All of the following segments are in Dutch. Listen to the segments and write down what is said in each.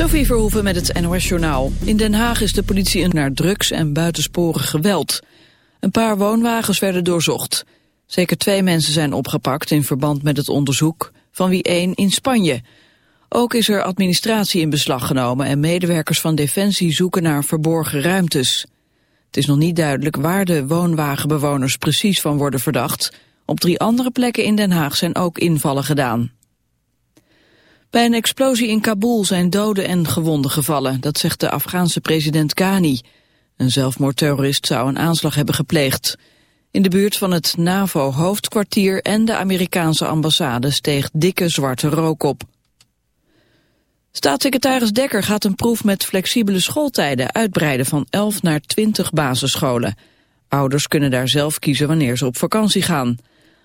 Sophie Verhoeven met het NOS-journaal. In Den Haag is de politie naar drugs en buitensporig geweld. Een paar woonwagens werden doorzocht. Zeker twee mensen zijn opgepakt in verband met het onderzoek, van wie één in Spanje. Ook is er administratie in beslag genomen en medewerkers van Defensie zoeken naar verborgen ruimtes. Het is nog niet duidelijk waar de woonwagenbewoners precies van worden verdacht. Op drie andere plekken in Den Haag zijn ook invallen gedaan. Bij een explosie in Kabul zijn doden en gewonden gevallen, dat zegt de Afghaanse president Ghani. Een zelfmoordterrorist zou een aanslag hebben gepleegd. In de buurt van het NAVO-hoofdkwartier en de Amerikaanse ambassade steeg dikke zwarte rook op. Staatssecretaris Dekker gaat een proef met flexibele schooltijden uitbreiden van 11 naar 20 basisscholen. Ouders kunnen daar zelf kiezen wanneer ze op vakantie gaan.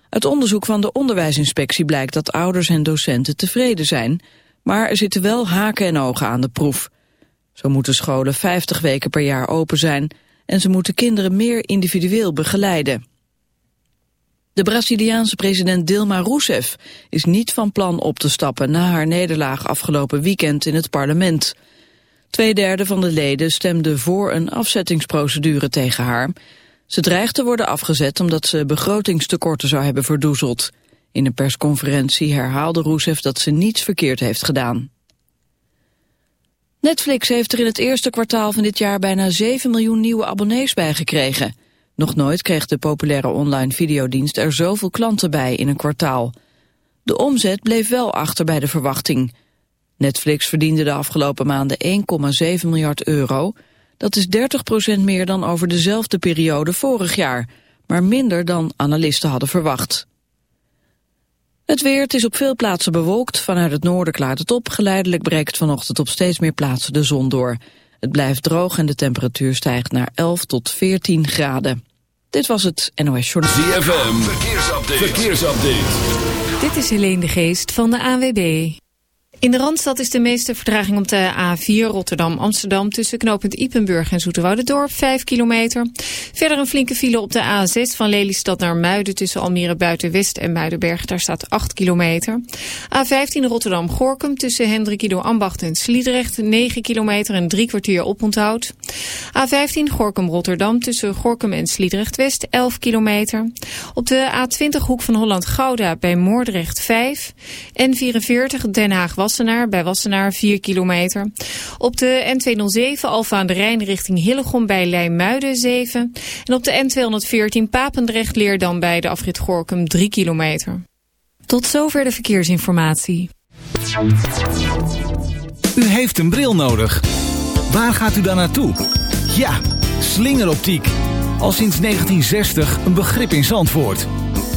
Uit onderzoek van de onderwijsinspectie blijkt dat ouders en docenten tevreden zijn, maar er zitten wel haken en ogen aan de proef. Zo moeten scholen 50 weken per jaar open zijn en ze moeten kinderen meer individueel begeleiden. De Braziliaanse president Dilma Rousseff is niet van plan op te stappen na haar nederlaag afgelopen weekend in het parlement. Tweederde van de leden stemde voor een afzettingsprocedure tegen haar. Ze dreigt te worden afgezet omdat ze begrotingstekorten zou hebben verdoezeld. In een persconferentie herhaalde Rousseff dat ze niets verkeerd heeft gedaan. Netflix heeft er in het eerste kwartaal van dit jaar bijna 7 miljoen nieuwe abonnees bijgekregen. Nog nooit kreeg de populaire online videodienst er zoveel klanten bij in een kwartaal. De omzet bleef wel achter bij de verwachting. Netflix verdiende de afgelopen maanden 1,7 miljard euro. Dat is 30% meer dan over dezelfde periode vorig jaar, maar minder dan analisten hadden verwacht. Het weer, het is op veel plaatsen bewolkt. Vanuit het noorden klaart het op. Geleidelijk breekt vanochtend op steeds meer plaatsen de zon door. Het blijft droog en de temperatuur stijgt naar 11 tot 14 graden. Dit was het NOS Journal. ZFM, verkeersupdate. verkeersupdate. Dit is Helene de Geest van de AWB. In de Randstad is de meeste vertraging op de A4 Rotterdam-Amsterdam... tussen knooppunt Ipenburg en Dorp 5 kilometer. Verder een flinke file op de A6 van Lelystad naar Muiden... tussen Almere Buitenwest en Muidenberg. Daar staat 8 kilometer. A15 Rotterdam-Gorkum tussen Hendrikido Ambacht en Sliedrecht... 9 kilometer en drie kwartier oponthoud. A15 Gorkum-Rotterdam tussen Gorkum en Sliedrecht-West 11 kilometer. Op de A20 Hoek van Holland-Gouda bij Moordrecht 5. En 44 Den Haag Wassenaar, bij Wassenaar 4 kilometer. Op de N207 Alfa aan de Rijn richting Hillegom bij Leimuiden 7. En op de N214 Papendrecht Leerdam bij de afrit Gorkum 3 kilometer. Tot zover de verkeersinformatie. U heeft een bril nodig. Waar gaat u dan naartoe? Ja, slingeroptiek. Al sinds 1960 een begrip in Zandvoort.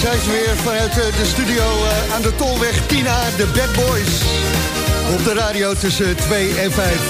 Zijn ze weer vanuit eh, de studio uh, aan de Tolweg Tina, de Bad Boys. Op de radio tussen 2 en 5.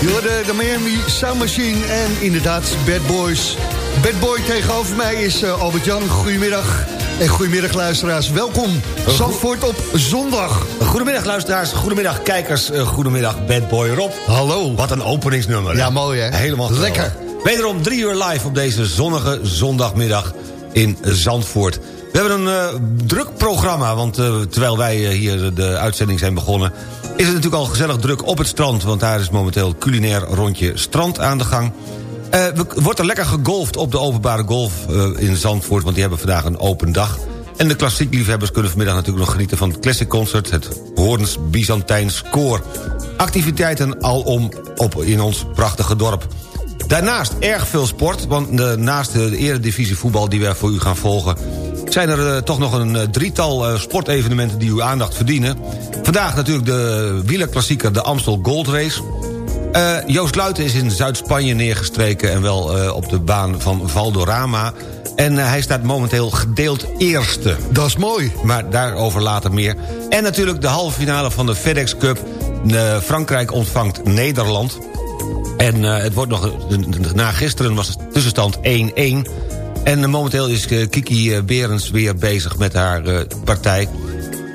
Je hoorde de Miami Sound Machine en inderdaad Bad Boys. Bad Boy tegenover mij is uh, Albert-Jan. Goedemiddag. En goedemiddag luisteraars, welkom. Zandvoort op zondag. Goedemiddag luisteraars, goedemiddag kijkers, goedemiddag Bad Boy Rob. Hallo. Wat een openingsnummer. Ja, mooi hè. Helemaal Lekker. Wederom drie uur live op deze zonnige zondagmiddag in Zandvoort. We hebben een uh, druk programma, want uh, terwijl wij uh, hier de uitzending zijn begonnen... is het natuurlijk al gezellig druk op het strand... want daar is momenteel culinair rondje strand aan de gang. wordt er lekker gegolfd op de openbare golf in Zandvoort... want die hebben vandaag een open dag. En de klassiek liefhebbers kunnen vanmiddag natuurlijk nog genieten... van het Classic Concert, het Hoorns Byzantijns Koor. Activiteiten alom op in ons prachtige dorp. Daarnaast erg veel sport, want naast de eredivisie voetbal... die we voor u gaan volgen zijn er uh, toch nog een uh, drietal uh, sportevenementen die uw aandacht verdienen. Vandaag natuurlijk de wielerklassieker de Amstel Gold Race. Joost Luiten is in Zuid-Spanje neergestreken... en wel op de baan van Valdorama. En hij staat momenteel gedeeld eerste. Dat is mooi. Maar daarover later meer. En natuurlijk de halve finale van de FedEx Cup. Frankrijk ontvangt Nederland. En het wordt nog... Na gisteren was de tussenstand 1-1... En momenteel is Kiki Berens weer bezig met haar partij.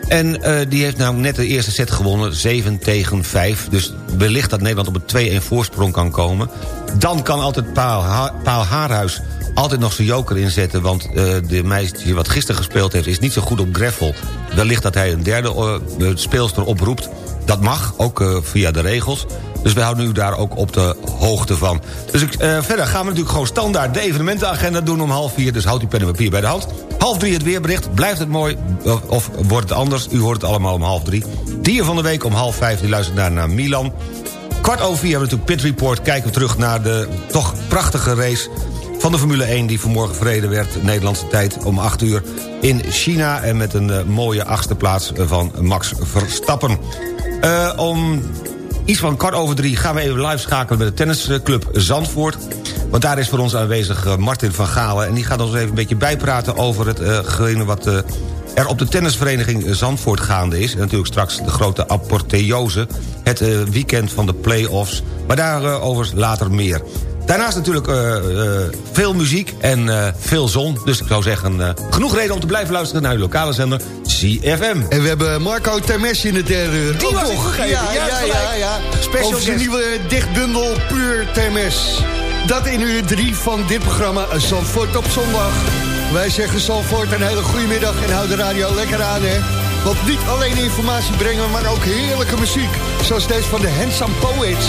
En die heeft namelijk net de eerste set gewonnen, 7 tegen 5. Dus wellicht dat Nederland op een 2-1 voorsprong kan komen. Dan kan altijd Paal, ha Paal Haarhuis altijd nog zijn joker inzetten... want de meisje wat gisteren gespeeld heeft is niet zo goed op greffel. Wellicht dat hij een derde uh, speelster oproept. Dat mag, ook via de regels. Dus wij houden u daar ook op de hoogte van. Dus ik, uh, verder gaan we natuurlijk gewoon standaard de evenementenagenda doen om half vier. Dus houdt uw pen en papier bij de hand. Half drie het weerbericht. Blijft het mooi of, of wordt het anders? U hoort het allemaal om half drie. Dier van de week om half vijf. Die luistert naar, naar Milan. Kwart over vier hebben we natuurlijk Pit Report. Kijken we terug naar de toch prachtige race van de Formule 1... die vanmorgen verreden werd, Nederlandse tijd, om 8 uur in China... en met een uh, mooie achtste plaats van Max Verstappen. Om iets van kwart over drie gaan we even live schakelen... met de tennisclub Zandvoort. Want daar is voor ons aanwezig uh, Martin van Galen... en die gaat ons even een beetje bijpraten over hetgene wat er op de tennisvereniging Zandvoort gaande is. En natuurlijk straks de grote apotheose. Het weekend van de play-offs. Maar daarover later meer. Daarnaast natuurlijk uh, uh, veel muziek en uh, veel zon. Dus ik zou zeggen, genoeg reden om te blijven luisteren... naar uw lokale zender CFM. En we hebben Marco Termes in de derde uur. Die was toch? Ja, ja, ja, ja, ja. Special zijn nieuwe dichtbundel Puur Termes. Dat in uur drie van dit programma Zandvoort op zondag. Wij zeggen Zandvoort een hele goede middag en hou de radio lekker aan, hè. Want niet alleen informatie brengen, maar ook heerlijke muziek. Zoals deze van de Handsome Poets.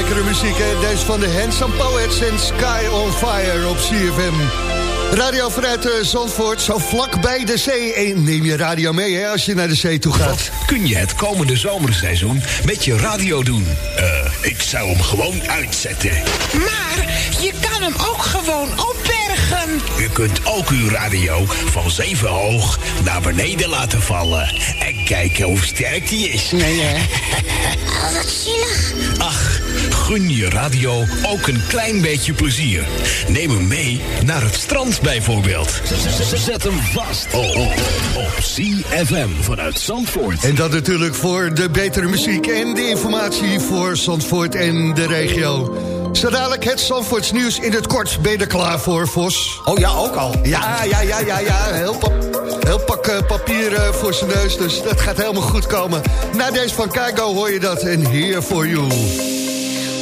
Lekkere muziek, hè? Deze van de Handsome Poets en Sky on Fire op CFM. Radio vanuit uh, Zandvoort, zo vlak bij de zee. En neem je radio mee hè, als je naar de zee toe gaat. Wat kun je het komende zomerseizoen met je radio doen? Eh, ik zou hem gewoon uitzetten. Maar je kan hem ook gewoon opbergen. U kunt ook uw radio van zeven hoog naar beneden laten vallen. En kijken hoe sterk die is. Nee, hè? Oh, wat zielig. Ach, gun je radio ook een klein beetje plezier. Neem hem mee naar het strand bijvoorbeeld. Zet hem vast oh, oh, op CFM vanuit Zandvoort. En dat natuurlijk voor de betere muziek en de informatie voor Zandvoort en de regio. Zo dadelijk het Zandvoorts nieuws in het kort. Ben je er klaar voor, Vos? Oh ja, ook al. Ja, ja, ja, ja, ja. Heel, pa heel pak uh, papier uh, voor zijn neus, dus dat gaat helemaal goed komen. Na deze van Kaigo hoor je dat en Here For You.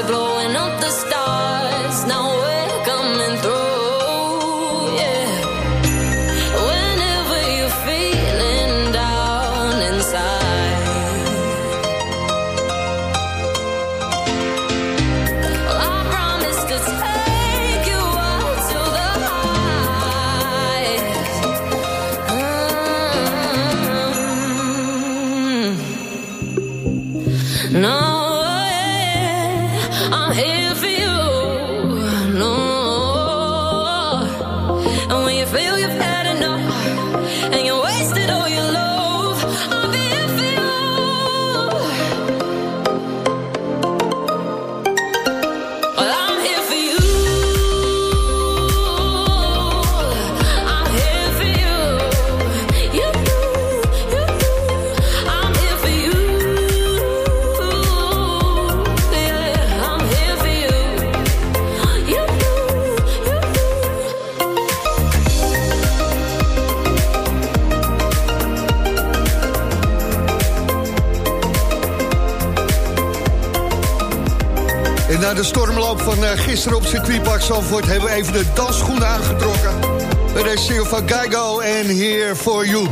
we're blowing up the stars. Gisteren op circuitpark Zandvoort... hebben we even de dansschoenen aangetrokken. Deze single van Geigo en Here For You.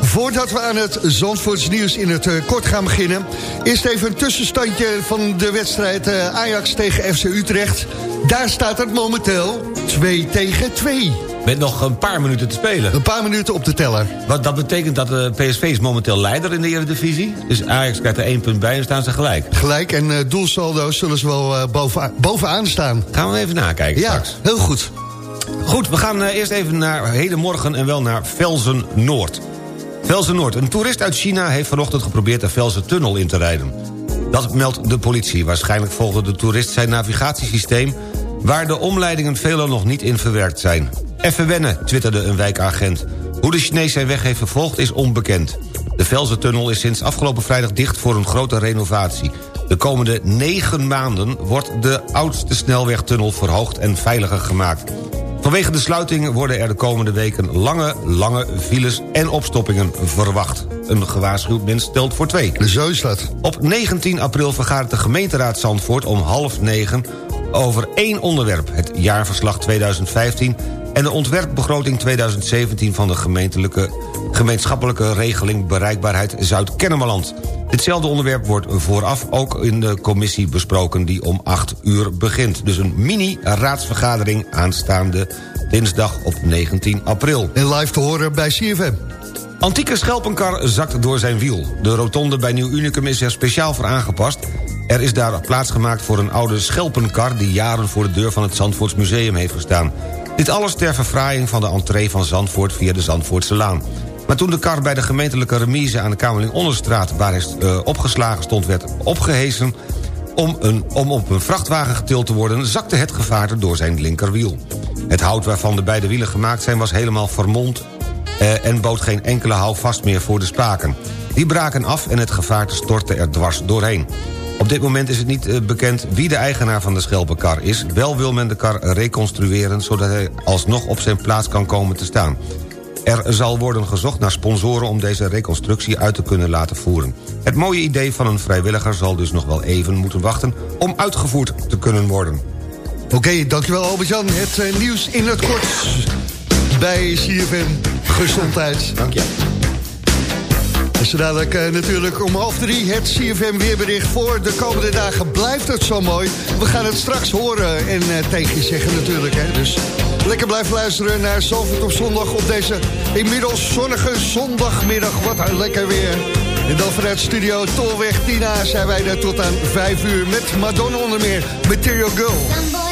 Voordat we aan het Zandvoorts nieuws in het uh, kort gaan beginnen... eerst even een tussenstandje van de wedstrijd uh, Ajax tegen FC Utrecht. Daar staat het momenteel 2 tegen 2. Met nog een paar minuten te spelen. Een paar minuten op de teller. Wat dat betekent dat de PSV is momenteel leider in de Eredivisie. Dus Ajax krijgt er één punt bij en staan ze gelijk. Gelijk en uh, zullen ze wel uh, bovenaan, bovenaan staan. Gaan we even nakijken ja, straks. heel goed. Goed, we gaan eh, eerst even naar hedenmorgen en wel naar Velzen Noord. Velzen Noord. Een toerist uit China heeft vanochtend geprobeerd de Velzen Tunnel in te rijden. Dat meldt de politie. Waarschijnlijk volgde de toerist zijn navigatiesysteem... waar de omleidingen veelal nog niet in verwerkt zijn. Even wennen, twitterde een wijkagent. Hoe de Chinees zijn weg heeft vervolgd is onbekend. De Velzen-tunnel is sinds afgelopen vrijdag dicht voor een grote renovatie. De komende negen maanden wordt de oudste snelwegtunnel verhoogd en veiliger gemaakt. Vanwege de sluiting worden er de komende weken lange, lange files en opstoppingen verwacht. Een gewaarschuwd mens stelt voor twee. Zo is dat. Op 19 april vergadert de gemeenteraad Zandvoort om half negen over één onderwerp. Het jaarverslag 2015 en de ontwerpbegroting 2017 van de gemeentelijke, gemeenschappelijke regeling bereikbaarheid Zuid-Kennemerland. Ditzelfde onderwerp wordt vooraf ook in de commissie besproken die om 8 uur begint. Dus een mini-raadsvergadering aanstaande dinsdag op 19 april. En live te horen bij CFM. Antieke schelpenkar zakt door zijn wiel. De rotonde bij Nieuw Unicum is er speciaal voor aangepast. Er is daar plaats gemaakt voor een oude schelpenkar... die jaren voor de deur van het Zandvoorts Museum heeft gestaan. Dit alles ter verfraaiing van de entree van Zandvoort via de Zandvoortse Laan. Maar toen de kar bij de gemeentelijke remise aan de Kamerling Onderstraat... waar hij uh, opgeslagen stond, werd opgehezen... Om, een, om op een vrachtwagen getild te worden... zakte het gevaarte door zijn linkerwiel. Het hout waarvan de beide wielen gemaakt zijn... was helemaal vermond uh, en bood geen enkele houvast meer voor de spaken. Die braken af en het gevaarte stortte er dwars doorheen. Op dit moment is het niet uh, bekend wie de eigenaar van de schelpenkar is. Wel wil men de kar reconstrueren... zodat hij alsnog op zijn plaats kan komen te staan. Er zal worden gezocht naar sponsoren om deze reconstructie uit te kunnen laten voeren. Het mooie idee van een vrijwilliger zal dus nog wel even moeten wachten... om uitgevoerd te kunnen worden. Oké, okay, dankjewel Albert-Jan. Het uh, nieuws in het kort bij CFM Gezondheid. Dank je. En zo dadelijk uh, natuurlijk om half drie het CFM weerbericht voor de komende dagen. Blijft het zo mooi? We gaan het straks horen en uh, tegen je zeggen natuurlijk. Hè? Dus lekker blijven luisteren naar Zalvoort op zondag op deze inmiddels zonnige zondagmiddag. Wat een lekker weer. En dan vanuit studio Tolweg Tina zijn wij er tot aan vijf uur met Madonna onder meer. Material Girl.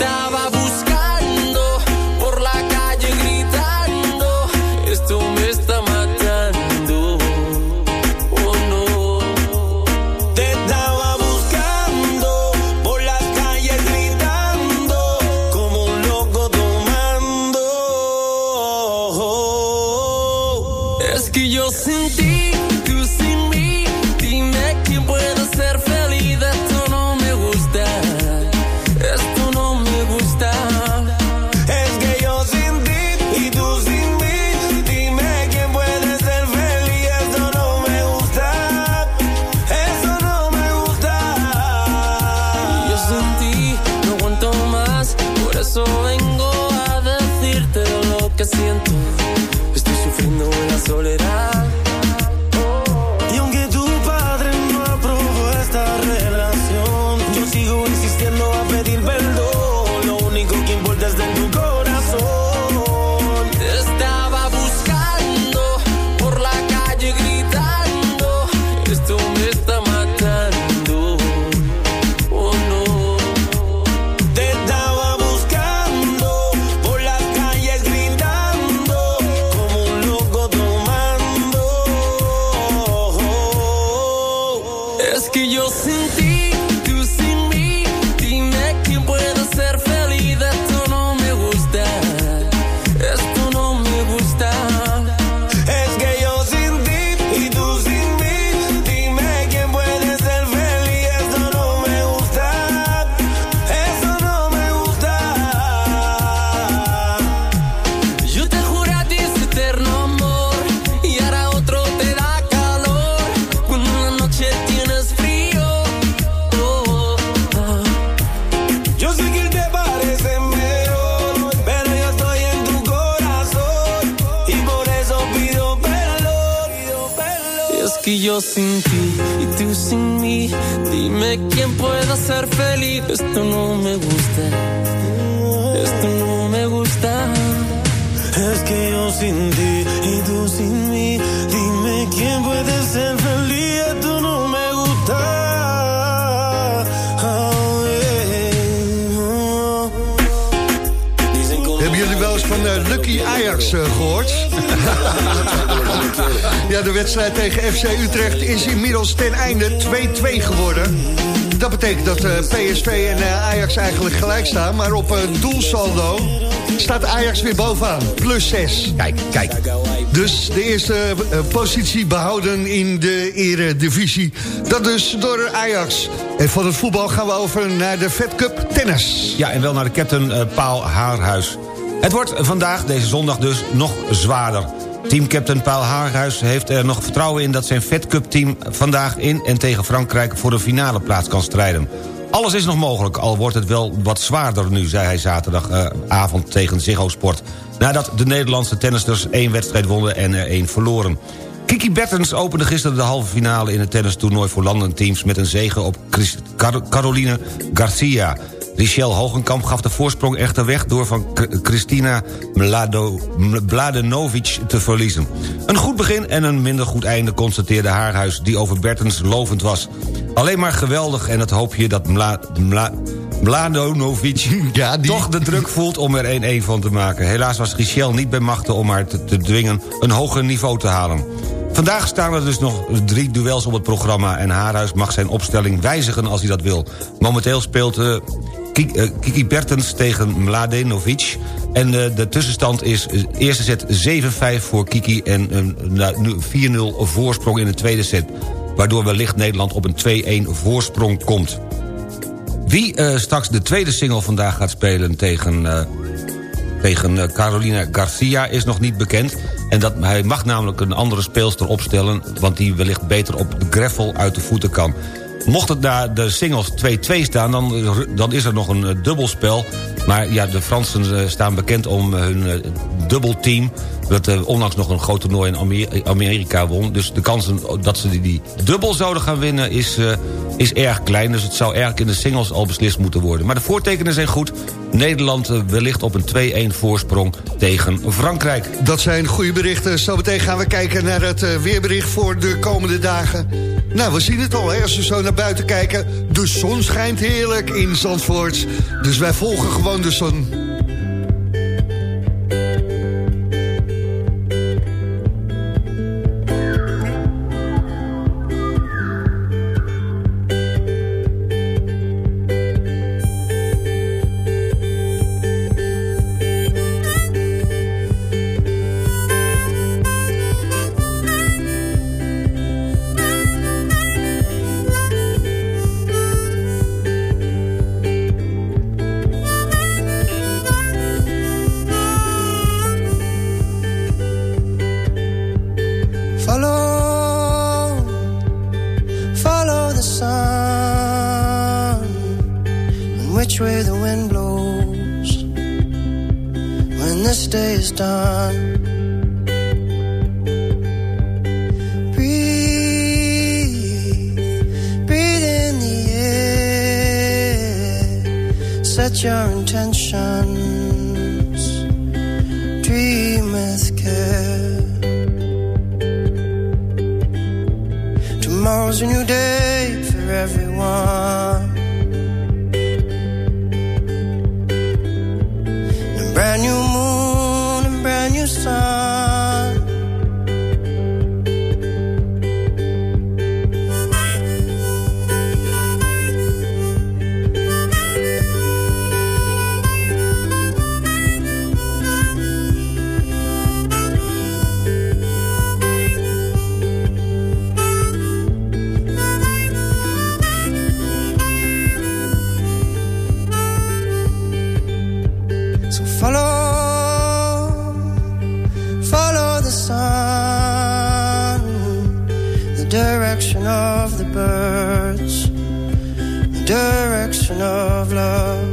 Weer bovenaan. Plus 6. Kijk, kijk. Dus de eerste eh, positie behouden in de eredivisie. Dat dus door Ajax. En van het voetbal gaan we over naar de Fed Cup tennis. Ja, en wel naar de captain eh, Paul Haarhuis. Het wordt vandaag, deze zondag dus, nog zwaarder. Teamcaptain Paul Haarhuis heeft er nog vertrouwen in... dat zijn Fed Cup team vandaag in en tegen Frankrijk... voor de finale plaats kan strijden. Alles is nog mogelijk, al wordt het wel wat zwaarder nu... zei hij zaterdagavond tegen Ziggo Sport. Nadat de Nederlandse tennisters één wedstrijd wonnen en er één verloren. Kiki Bertens opende gisteren de halve finale in het tennistoernooi voor landenteams... met een zege op Caroline Garcia. Richelle Hogenkamp gaf de voorsprong echter weg... door van Christina Mlado, Mladenovic te verliezen. Een goed begin en een minder goed einde constateerde Haarhuis... die over Bertens lovend was. Alleen maar geweldig en het hoopje dat Mla, Mla, Mladenovic... Ja, die... toch de druk voelt om er 1-1 van te maken. Helaas was Richelle niet bij machten om haar te, te dwingen... een hoger niveau te halen. Vandaag staan er dus nog drie duels op het programma... en Haarhuis mag zijn opstelling wijzigen als hij dat wil. Momenteel speelt eh, Kiki Bertens tegen Mladenovic. En eh, de tussenstand is eh, eerste set 7-5 voor Kiki... en eh, nu 4-0 voorsprong in de tweede set. Waardoor wellicht Nederland op een 2-1 voorsprong komt. Wie eh, straks de tweede single vandaag gaat spelen tegen, eh, tegen eh, Carolina Garcia is nog niet bekend. En dat, hij mag namelijk een andere speelster opstellen... want die wellicht beter op de gravel uit de voeten kan. Mocht het na de singles 2-2 staan, dan, dan is er nog een eh, dubbelspel. Maar ja, de Fransen eh, staan bekend om eh, hun dubbelteam... dat onlangs nog een groot toernooi in Amer- Amerika won. Dus de kansen dat ze die, dubbel zouden gaan winnen is, is erg klein. Dus het zou eigenlijk in de singles al beslist moeten worden. Maar de voortekenen zijn goed. Nederland wellicht op een 2-1 voorsprong tegen Frankrijk. Dat zijn goede berichten. Zometeen gaan we kijken naar het weerbericht voor de komende dagen. Nou, we zien het al, hè, als we zo naar buiten kijken. De zon schijnt heerlijk in Zandvoort. Dus wij volgen gewoon de zon. Follow, follow the sun, the direction of the birds, the direction of love.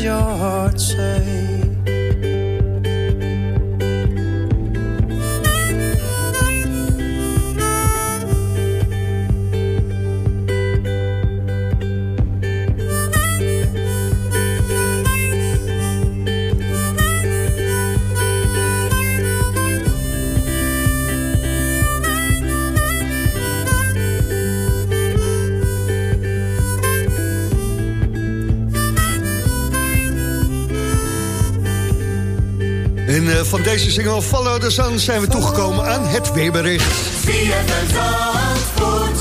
yo En eh, van deze single Follow the Sun zijn we toegekomen aan het weerbericht. En Zandvoort,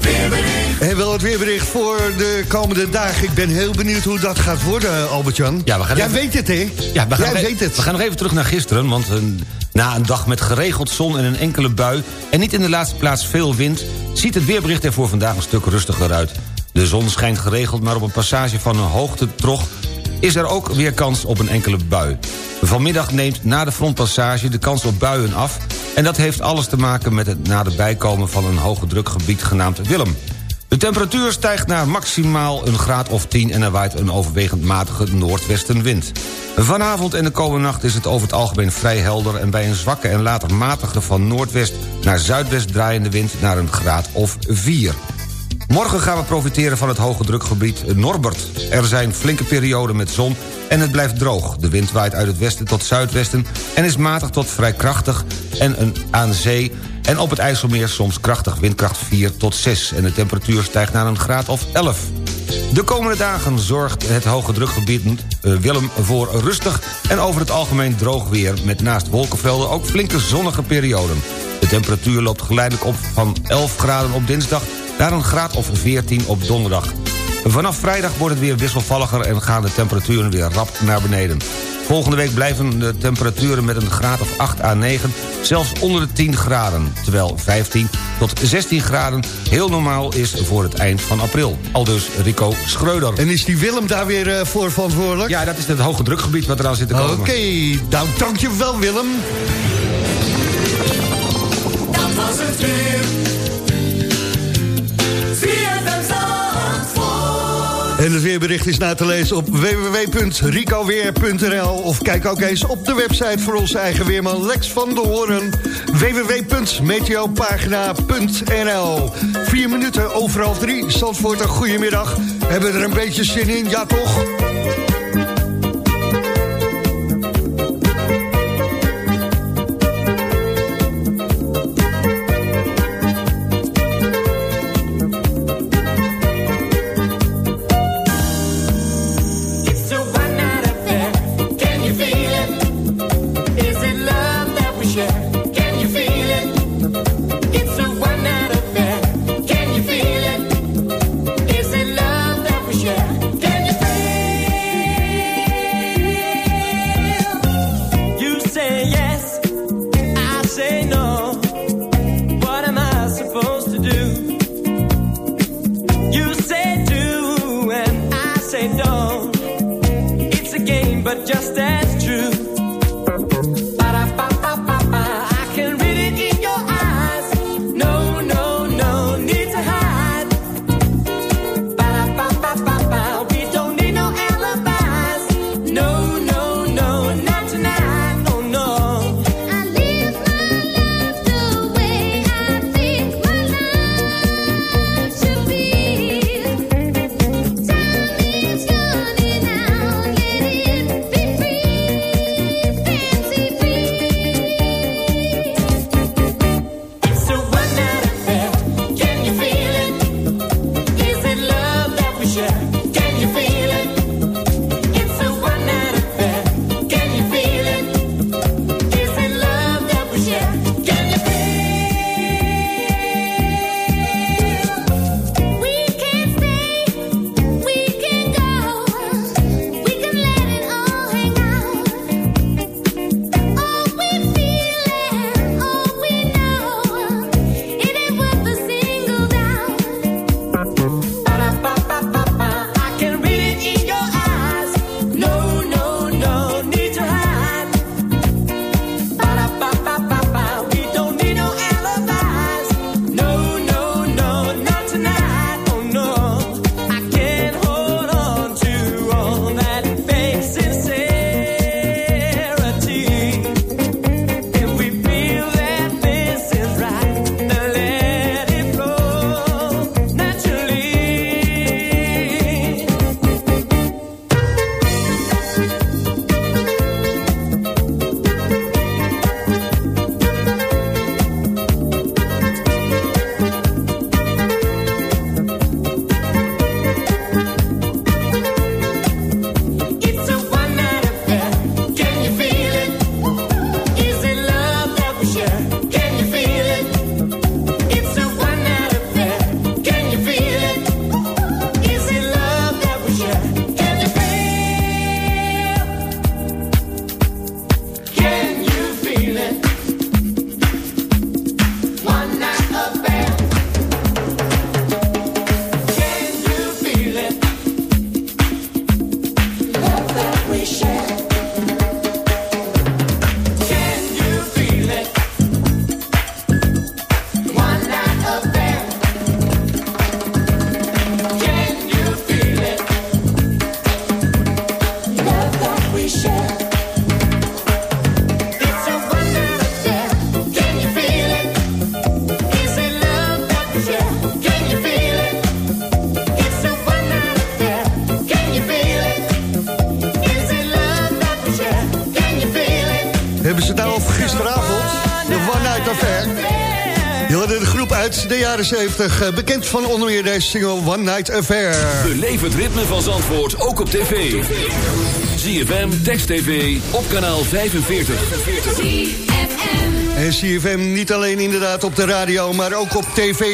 weerbericht. En wel het weerbericht voor de komende dagen. Ik ben heel benieuwd hoe dat gaat worden, Albert-Jan. Ja, we gaan Jij even- weet het, hè? Ja, we gaan, Jij weet het. we gaan nog even terug naar gisteren, want eh, na een dag met geregeld zon en een enkele bui... en niet in de laatste plaats veel wind... ziet het weerbericht er voor vandaag een stuk rustiger uit. De zon schijnt geregeld, maar op een passage van een hoogtetrog... is er ook weer kans op een enkele bui. Vanmiddag neemt na de frontpassage de kans op buien af... en dat heeft alles te maken met het naderbij komen van een hoge drukgebied genaamd Willem. De temperatuur stijgt naar maximaal een graad of 10 en er waait een overwegend matige noordwestenwind. Vanavond en de komende nacht is het over het algemeen vrij helder... en bij een zwakke en later matige van noordwest naar zuidwest draaiende wind naar een graad of 4. Morgen gaan we profiteren van het hoge drukgebied Norbert. Er zijn flinke perioden met zon en het blijft droog. De wind waait uit het westen tot zuidwesten en is matig tot vrij krachtig... en een, aan zee en op het IJsselmeer soms krachtig windkracht 4 tot 6... en de temperatuur stijgt naar een graad of 11. De komende dagen zorgt het hoge drukgebied eh, Willem voor rustig... en over het algemeen droog weer... met naast wolkenvelden ook flinke zonnige perioden. De temperatuur loopt geleidelijk op van 11 graden op dinsdag... naar een graad of 14 op donderdag. Vanaf vrijdag wordt het weer wisselvalliger... en gaan de temperaturen weer rap naar beneden. Volgende week blijven de temperaturen met een graad of 8 à 9... zelfs onder de 10 graden, terwijl 15 tot 16 graden heel normaal is voor het eind van april. Aldus Rico Schreuder. En is die Willem daar weer eh, voor verantwoordelijk? Ja, dat is het hoge drukgebied wat eraan zit te komen. Oké, nou dankjewel Willem. Dat was het weer. En het weerbericht is na te lezen op www.ricoweer.nl of kijk ook eens op de website voor onze eigen weerman Lex van der Hoorn. www.meteopagina.nl Vier minuten overal drie. Zandvoort, een goedemiddag. Hebben we er een beetje zin in? Ja toch? Jaren 70. eh, Bekend van onder meer deze single One Night Affair. Beleef het ritme van Zandvoort ook op tv. ZFM, Text TV, op kanaal 45. En CFM niet alleen inderdaad op de radio, maar ook op tv.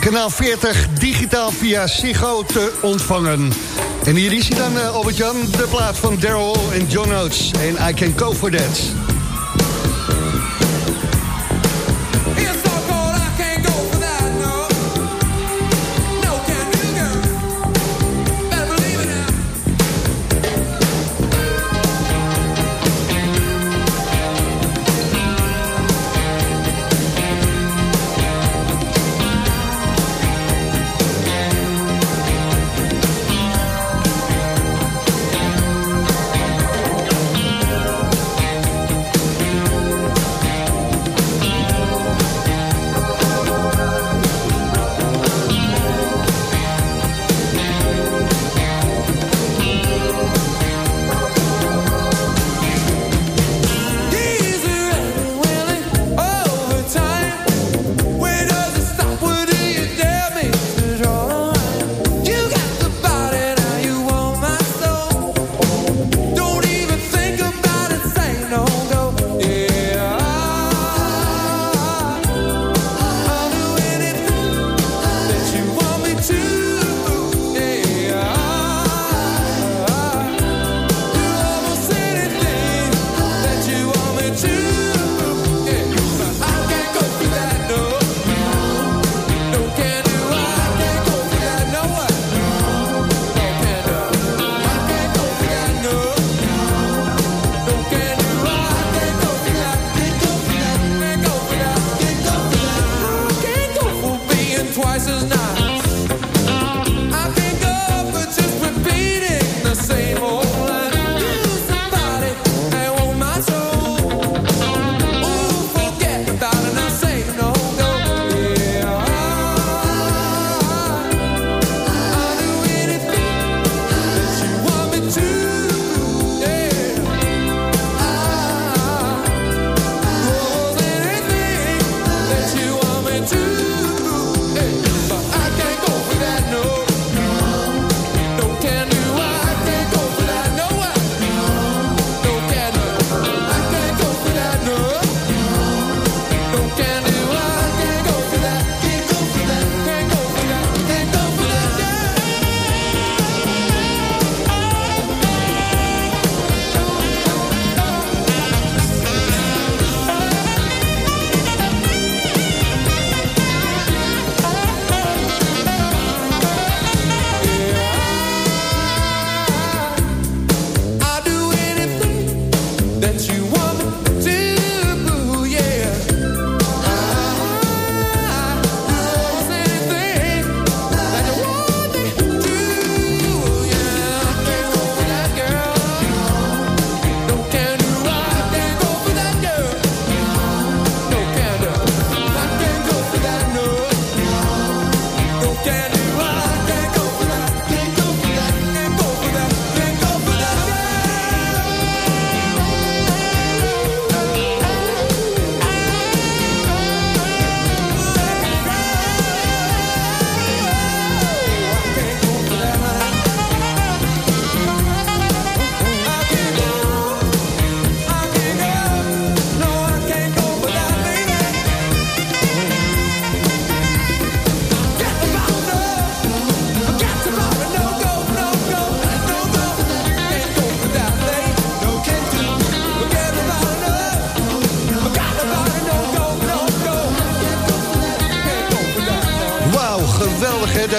Kanaal 40, digitaal via Ziggo te ontvangen. En hier is hij dan, eh, Albert-Jan, de plaat van Daryl en John Oates. En I Can Go For That.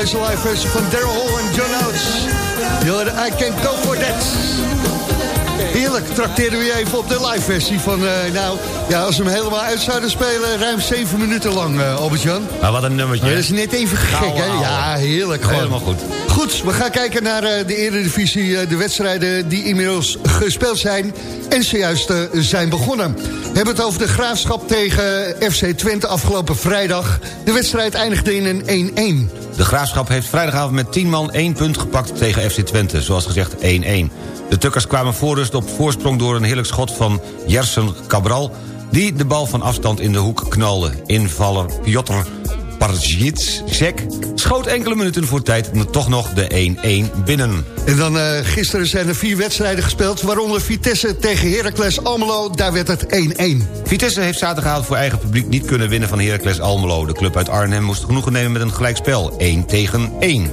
Deze live versie van Daryl Hall en John Oates. I Can Go For That. Heerlijk, trakteren we je even op de live versie van, eh, nou, ja, als we hem helemaal uit zouden spelen, ruim zeven minuten lang, eh Albert-Jan. Maar wat een nummertje. Dat is net even gek, hè? Ja, heerlijk gewoon. Helemaal goed. Goed, we gaan kijken naar eh, de Eredivisie. de wedstrijden die inmiddels gespeeld zijn en zojuist zijn begonnen. We hebben het over de graafschap tegen FC Twente afgelopen vrijdag. De wedstrijd eindigde in een 1-1. De Graafschap heeft vrijdagavond met 10 man 1 punt gepakt tegen FC Twente. Zoals gezegd 1-1. De Tukkers kwamen voorrust op voorsprong door een heerlijk schot van Jersen Cabral... die de bal van afstand in de hoek knalde. Invaller Piotr Parzjitsek schoot enkele minuten voor tijd... toch nog de 1-1 binnen. En dan eh, gisteren zijn er vier wedstrijden gespeeld... waaronder Vitesse tegen Heracles Almelo. Daar werd het 1-1. Vitesse heeft zaterdagavond voor eigen publiek niet kunnen winnen van Heracles Almelo. De club uit Arnhem moest genoegen nemen met een gelijkspel. 1 tegen 1.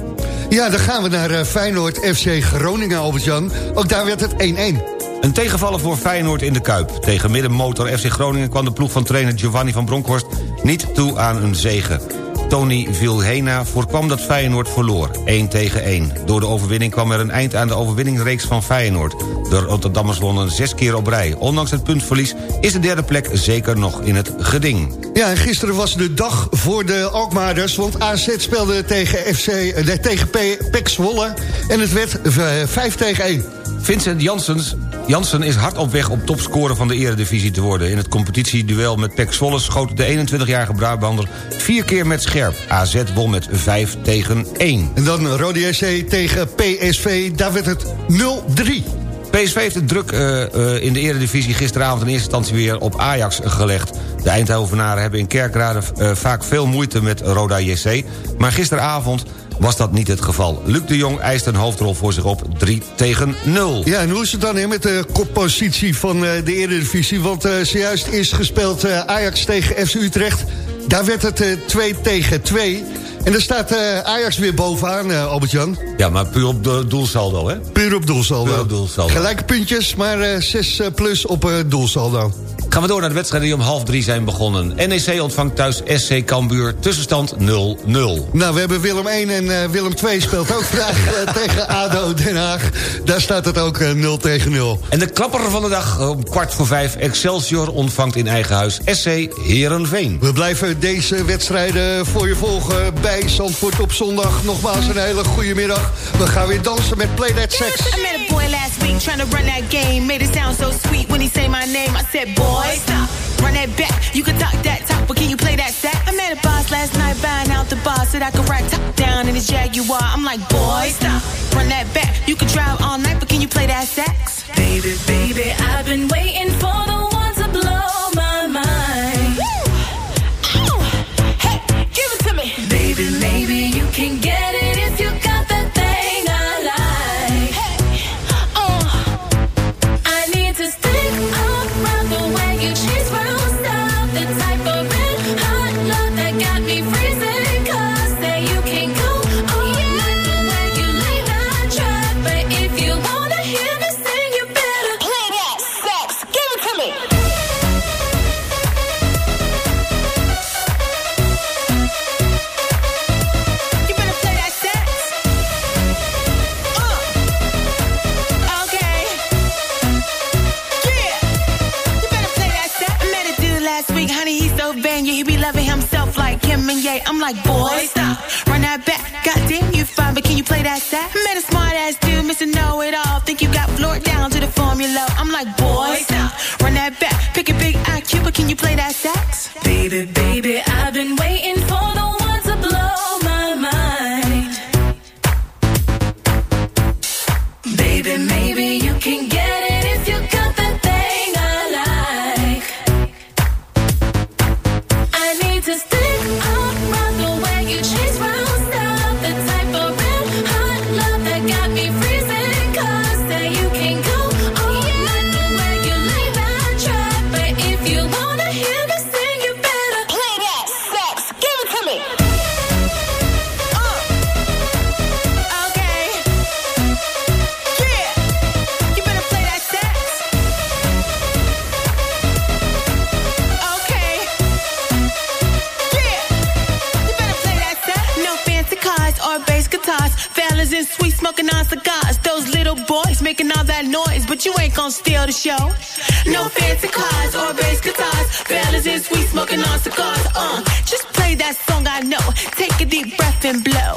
Ja, dan gaan we naar eh, Feyenoord FC Groningen, Albert-Jan. Ook daar werd het 1-1. Een tegenvaller voor Feyenoord in de Kuip. Tegen middenmotor FC Groningen kwam de ploeg van trainer Giovanni van Bronckhorst... niet toe aan een zege. Tony Vilhena voorkwam dat Feyenoord verloor. 1 tegen 1. Door de overwinning kwam er een eind aan de overwinningreeks van Feyenoord. De Rotterdammers wonnen zes keer op rij. Ondanks het puntverlies is de derde plek zeker nog in het geding. Ja, en gisteren was de dag voor de Alkmaarders... want AZ speelde tegen, FC, eh, tegen P- PEC Zwolle en het werd eh, 5 tegen 1. Vincent Janssens, Janssen is hard op weg om topscorer van de eredivisie te worden. In het competitieduel met PEC Zwolle schoot de 21-jarige Brabander vier keer met scherp. AZ won met 5 tegen 1. En dan Rode JC tegen PSV, daar werd het 0-3. PSV heeft het druk eh, eh, in de eredivisie gisteravond in eerste instantie weer op Ajax gelegd. De Eindhovenaren hebben in Kerkrade eh, vaak veel moeite met Roda JC. Maar gisteravond was dat niet het geval. Luc de Jong eist een hoofdrol voor zich op 3 tegen 0. Ja, en hoe is het dan hè, met de koppositie van eh, de Eredivisie? Want eh, zojuist is gespeeld eh, Ajax tegen FC Utrecht. Daar werd het eh, 2 tegen 2. En daar staat Ajax weer bovenaan, Albert-Jan. Ja, maar puur op de doelsaldo, hè? Puur op doelsaldo. Puur op doelsaldo. Gelijke puntjes, maar 6 plus op doelsaldo. Gaan we door naar de wedstrijden die om half drie zijn begonnen. NEC ontvangt thuis SC Cambuur, tussenstand 0-0. Nou, we hebben Willem 1 en eh, Willem 2 speelt ook vandaag eh, tegen ADO Den Haag. Daar staat het ook eh, 0 tegen 0. En de klapper van de dag om kwart voor vijf... Excelsior ontvangt in eigen huis SC Herenveen. We blijven deze wedstrijden voor je volgen bij Zandvoort op zondag. Nogmaals een hele goede middag. We gaan weer dansen met Play That Sex. I met a boy last week trying to run that game. Made it sound so sweet when he say my name. I said, boy, stop. Run that back. You can talk that talk, but can you play that sax? I met a boss last night buying out the bar. Said I could ride top down in his Jaguar. I'm like, boy, stop. Run that back. You can drive all night, but can you play that sax? Baby, baby, I've been waiting for the I'm like, boy, stop. Run that back. Goddamn, you fine, but can you play that sax? Met a smart ass dude, Mr. Know It All. Think you got floored down to the formula. I'm like, boy, stop. Run that back. Pick a big IQ, but can you play that sax? Baby, baby, but you ain't gonna steal the show. No fancy cars or bass guitars. Fellas in sweet smoking on cigars. Uh, just play that song I know. Take a deep breath and blow.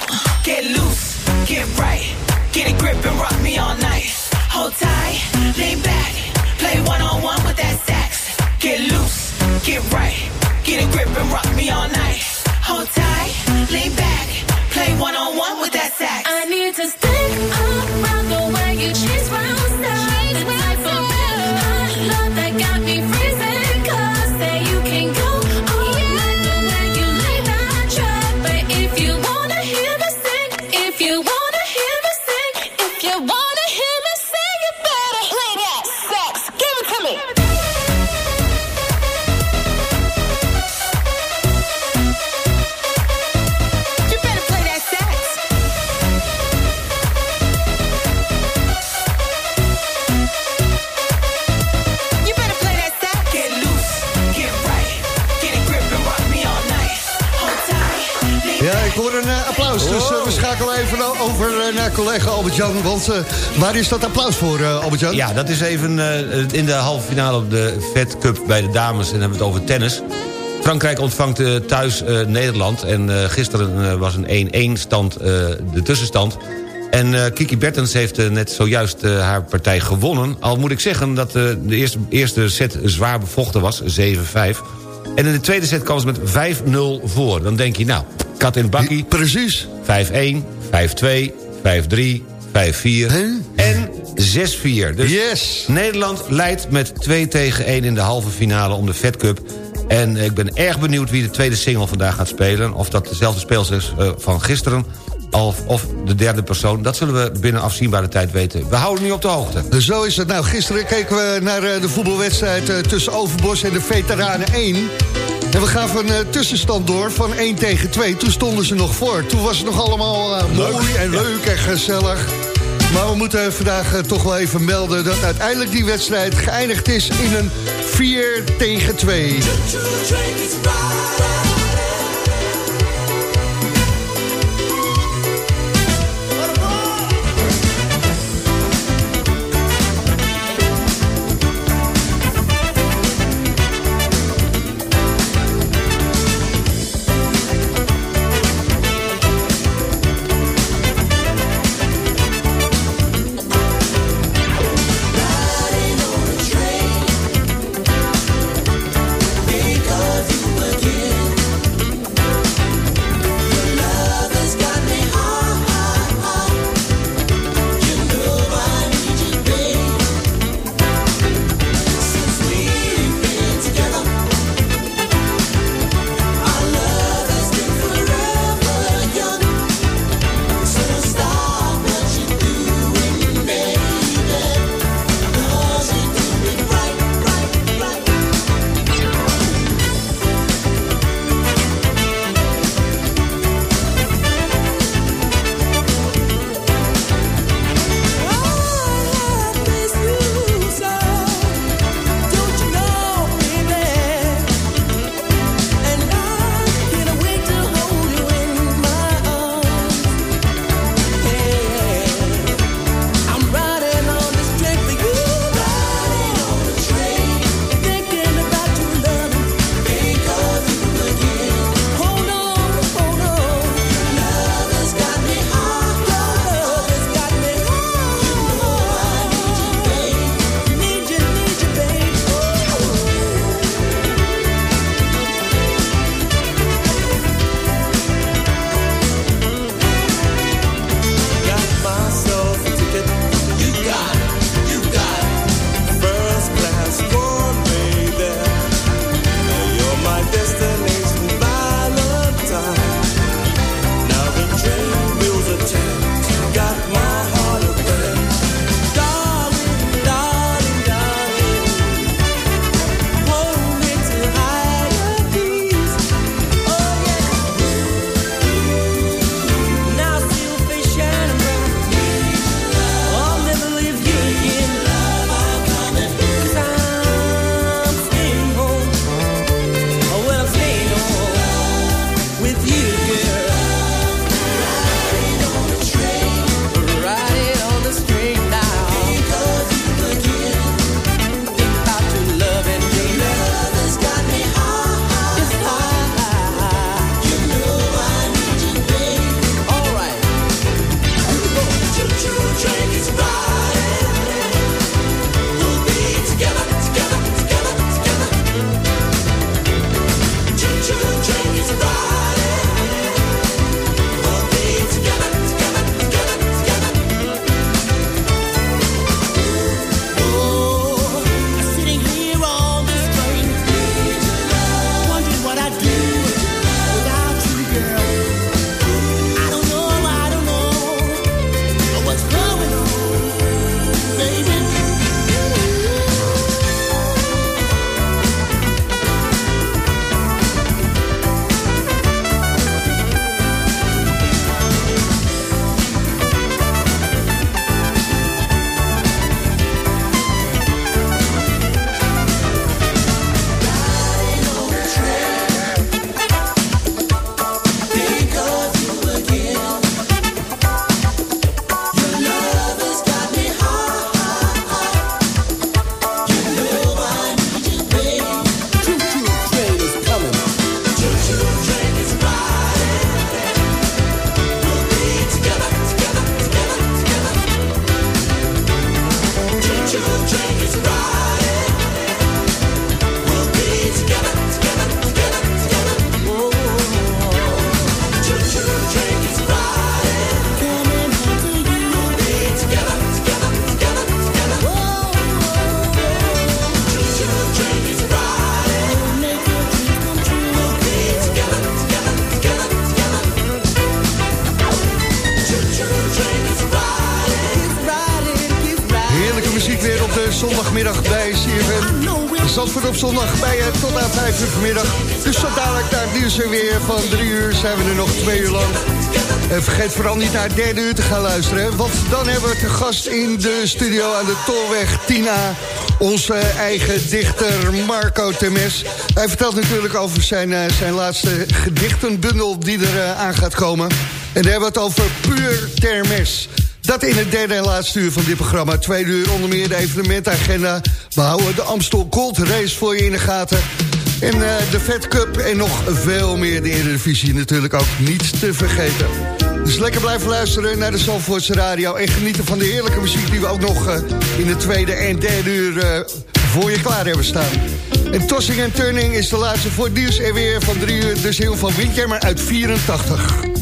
Albert-Jan. Want eh, waar is dat applaus voor, eh, Albert-Jan? Ja, dat is even eh, in de halve finale op de Fed Cup bij de dames. En dan hebben we het over tennis. Frankrijk ontvangt thuis Nederland. En gisteren was een 1-1 stand, de tussenstand. En Kiki Bertens heeft net zojuist haar partij gewonnen. Al moet ik zeggen dat de eerste, eerste set zwaar bevochten was, 7-5. En in de tweede set kwam ze met 5-0 voor. Dan denk je, nou, kat in bakkie. Precies. 5-1, 5-2, 5-3, 5-4 en 6-4. Dus yes. Nederland leidt met 2 tegen 1 in de halve finale om de Fed Cup. En ik ben erg benieuwd wie de tweede single vandaag gaat spelen. Of dat dezelfde speelster is eh, van gisteren. Of, of de derde persoon. Dat zullen we binnen afzienbare tijd weten. We houden nu op de hoogte. Zo is het. Nou, gisteren keken we naar eh, de voetbalwedstrijd eh, tussen Overbos en de Veteranen 1. En we gaven een eh, tussenstand door van 1 tegen 2. Toen stonden ze nog voor. Toen was het nog allemaal mooi en leuk en gezellig. Maar we moeten vandaag toch wel even melden... dat uiteindelijk die wedstrijd geëindigd is in een 4 tegen 2. Zondagmiddag bij CFM. Zandvoort op zondag bij je tot aan 5 uur vanmiddag. Dus zo dadelijk naar het weer van 3 uur zijn we er nog 2 uur lang. En vergeet vooral niet naar het derde uur te gaan luisteren. Want dan hebben we te gast in de studio aan de Tolweg Tina. Onze eigen dichter Marco Temes. Hij vertelt natuurlijk over zijn, eh, zijn laatste gedichtenbundel die er eh, aan gaat komen. En daar hebben we het over Puur Termes. Dat in het derde en laatste uur van dit programma. Tweede uur onder meer de evenementagenda. We houden de Amstel Gold Race voor je in de gaten. En eh, de Fed Cup en nog veel meer. De Eredivisie natuurlijk ook niet te vergeten. Dus lekker blijven luisteren naar de Zalvoortse Radio... en genieten van de heerlijke muziek die we ook nog eh, in de tweede en derde uur eh, voor je klaar hebben staan. En Tossing en Turning is de laatste voor het nieuws en weer van drie uur. Dus heel van Windjammer uit 84.